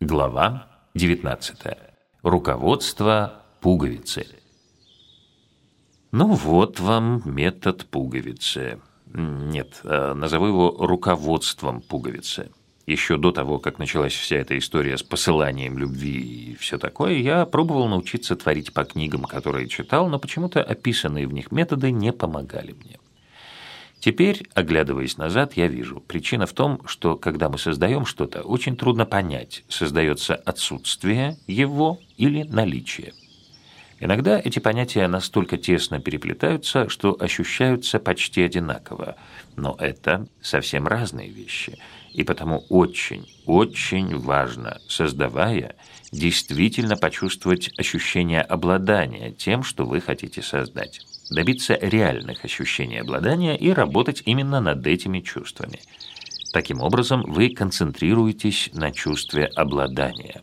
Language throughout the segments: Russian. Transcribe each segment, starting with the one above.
Глава 19. Руководство пуговицы. Ну вот вам метод пуговицы. Нет, э, назову его руководством пуговицы. Еще до того, как началась вся эта история с посыланием любви и все такое, я пробовал научиться творить по книгам, которые читал, но почему-то описанные в них методы не помогали мне. Теперь, оглядываясь назад, я вижу, причина в том, что когда мы создаем что-то, очень трудно понять, создается отсутствие его или наличие. Иногда эти понятия настолько тесно переплетаются, что ощущаются почти одинаково, но это совсем разные вещи, и потому очень, очень важно, создавая, действительно почувствовать ощущение обладания тем, что вы хотите создать добиться реальных ощущений обладания и работать именно над этими чувствами. Таким образом, вы концентрируетесь на чувстве обладания.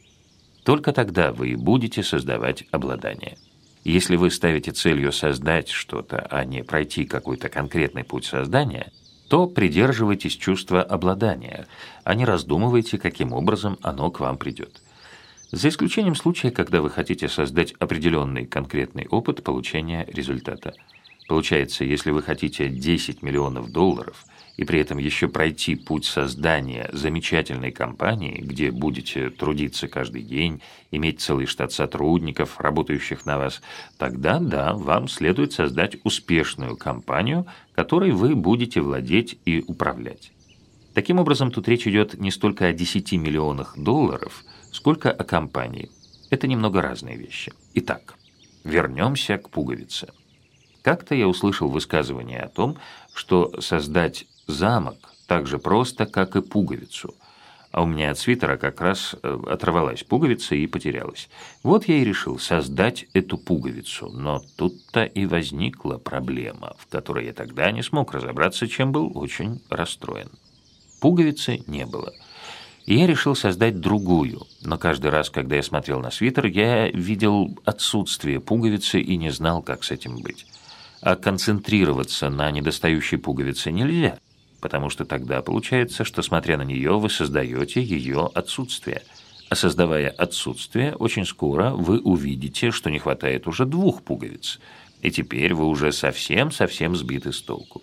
Только тогда вы будете создавать обладание. Если вы ставите целью создать что-то, а не пройти какой-то конкретный путь создания, то придерживайтесь чувства обладания, а не раздумывайте, каким образом оно к вам придет. За исключением случая, когда вы хотите создать определенный конкретный опыт получения результата. Получается, если вы хотите 10 миллионов долларов и при этом еще пройти путь создания замечательной компании, где будете трудиться каждый день, иметь целый штат сотрудников, работающих на вас, тогда, да, вам следует создать успешную компанию, которой вы будете владеть и управлять. Таким образом, тут речь идет не столько о 10 миллионах долларов, сколько о компании. Это немного разные вещи. Итак, вернемся к пуговице. Как-то я услышал высказывание о том, что создать замок так же просто, как и пуговицу. А у меня от свитера как раз э, оторвалась пуговица и потерялась. Вот я и решил создать эту пуговицу. Но тут-то и возникла проблема, в которой я тогда не смог разобраться, чем был очень расстроен. Пуговицы не было. И я решил создать другую, но каждый раз, когда я смотрел на свитер, я видел отсутствие пуговицы и не знал, как с этим быть. А концентрироваться на недостающей пуговице нельзя, потому что тогда получается, что, смотря на нее, вы создаете ее отсутствие. А создавая отсутствие, очень скоро вы увидите, что не хватает уже двух пуговиц, и теперь вы уже совсем-совсем сбиты с толку.